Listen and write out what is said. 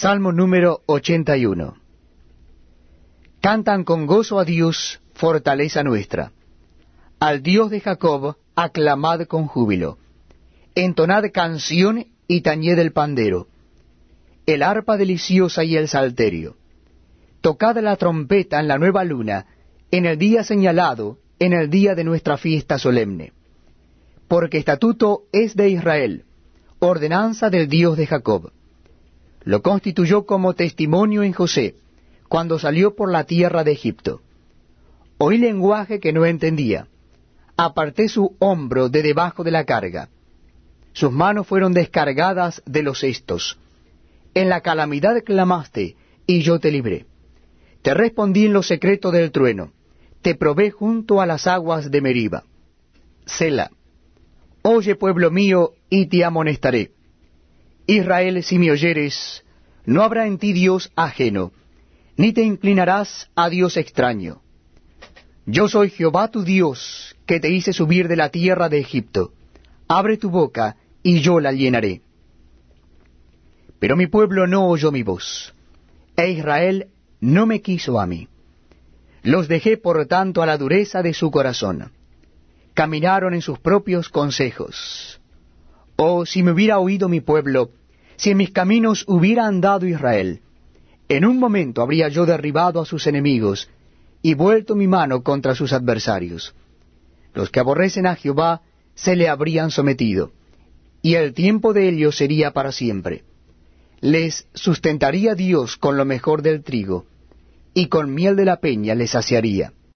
Salmo número 81. Cantan con gozo a Dios, fortaleza nuestra. Al Dios de Jacob, aclamad con júbilo. Entonad canción y tañed el pandero, el arpa deliciosa y el salterio. Tocad la trompeta en la nueva luna, en el día señalado, en el día de nuestra fiesta solemne. Porque estatuto es de Israel, ordenanza del Dios de Jacob. Lo constituyó como testimonio en José, cuando salió por la tierra de Egipto. Oí lenguaje que no entendía. Aparté su hombro de debajo de la carga. Sus manos fueron descargadas de los cestos. En la calamidad clamaste, y yo te libré. Te respondí en lo secreto del trueno. Te probé junto a las aguas de Meriba. Sela. Oye, pueblo mío, y te amonestaré. Israel, si me oyeres, no habrá en ti Dios ajeno, ni te inclinarás a Dios extraño. Yo soy Jehová tu Dios, que te hice subir de la tierra de Egipto. Abre tu boca, y yo la llenaré. Pero mi pueblo no oyó mi voz, e Israel no me quiso a mí. Los dejé por tanto a la dureza de su corazón. Caminaron en sus propios consejos. Oh, si me hubiera oído mi pueblo, si en mis caminos hubiera andado Israel, en un momento habría yo derribado a sus enemigos y vuelto mi mano contra sus adversarios. Los que aborrecen a Jehová se le habrían sometido, y el tiempo de ellos sería para siempre. Les sustentaría Dios con lo mejor del trigo, y con miel de la peña les saciaría.